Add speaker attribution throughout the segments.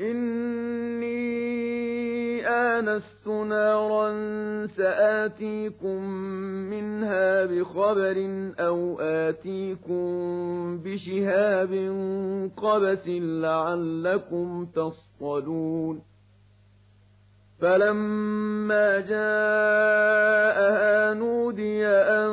Speaker 1: إني آنست نارا سآتيكم منها بخبر أو آتيكم بشهاب قبس لعلكم تصطلون فلما جاءها نودي أن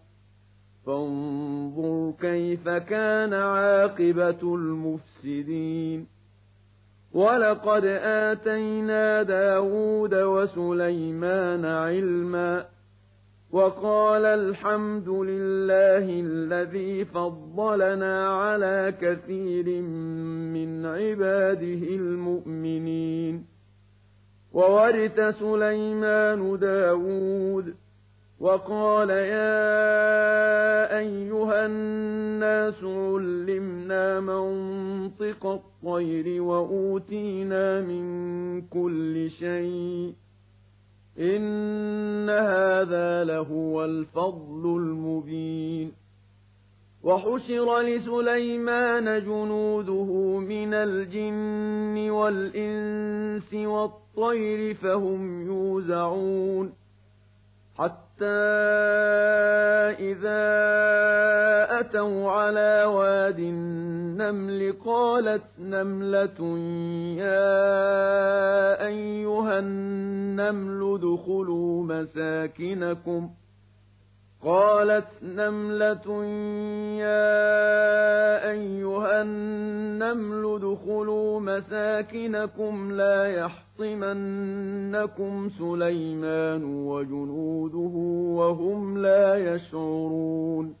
Speaker 1: فانظر كيف كان عاقبة المفسدين. ولقد آتينا داود وسليمان علما وقال الحمد لله الذي فضلنا على كثير من عباده المؤمنين. وورث سليمان داود وقال يا أيها الناس علمنا منطق الطير وأوتينا من كل شيء إن هذا لهو الفضل المبين وحشر لسليمان جنوده من الجن والإنس والطير فهم يوزعون حتى إذا أتوا على واد النمل قالت نملة يا أيها النمل ادخلوا مساكنكم ۖ قالت نملة يا أيها النمل ادخلوا مساكنكم لا يحطمنكم سليمان وجنوده وهم لا يشعرون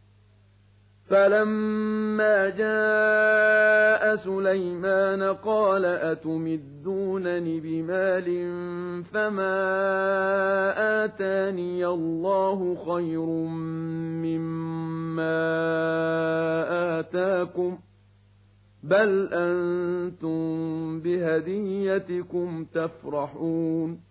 Speaker 1: فلما جاء سليمان قال أتمدونني بمال فما آتاني الله خير مما آتاكم بل أنتم بهديتكم تفرحون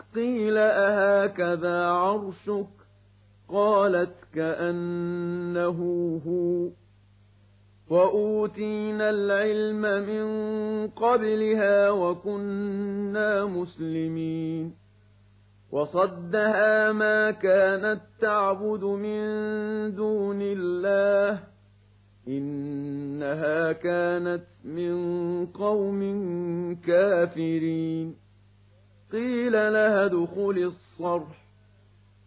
Speaker 1: قِيلَ أَهَٰكَذَا عَرْشُكِ ۖ؟ قَالَتْ كَأَنَّهُ هُوَ ۚ. وَأُوتِينَا الْعِلْمَ مِن قَبْلِهَا وَكُنَّا مُسْلِمِينَ. وَصَدَّهَا مَا كَانَت تَّعْبُدُ مِن دُونِ اللَّهِ ۖ. إِنَّهَا كَانَتْ مِن قَوْمٍ كَافِرِينَ. قِيلَ لَهَا ادْخُلِي الصَّرْحَ.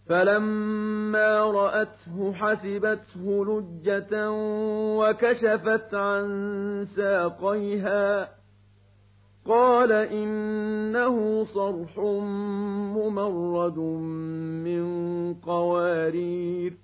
Speaker 1: فَلَمَّا رَأَتْهُ حَسِبَتْهُ لُجَّةً وَكَشَفَتْ عَن سَاقَيْهَا. قَالَ إِنَّهُ صَرْحٌ مُّمَرَّدٌ مِّن قَوَارِيرَ.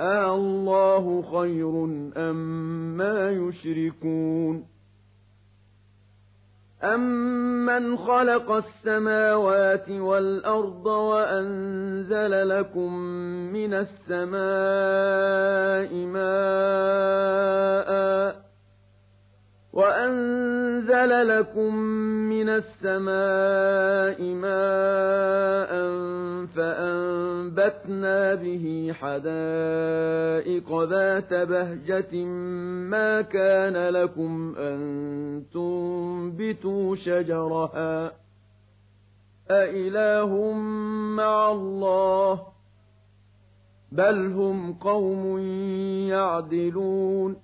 Speaker 1: الله خير أم ما يشركون أَمَّنْ خَلَقَ السَّمَاوَاتِ وَالْأَرْضَ وَأَنزَلَ لَكُم مِّنَ السَّمَاءِ مَاءً وَأَنزَلَ لَكُم مِّنَ السَّمَاءِ مَاءً فَأَنبَتْنَا بِهِ حَدَائِقَ ذَاتَ بَهْجَةٍ مَّا كَانَ لَكُمْ أَن تُنبِتُوا شَجَرَهَا أَإِلَٰهٌ مَّعَ اللَّهِ ۚ بَلْ هُمْ قَوْمٌ يَعْدِلُونَ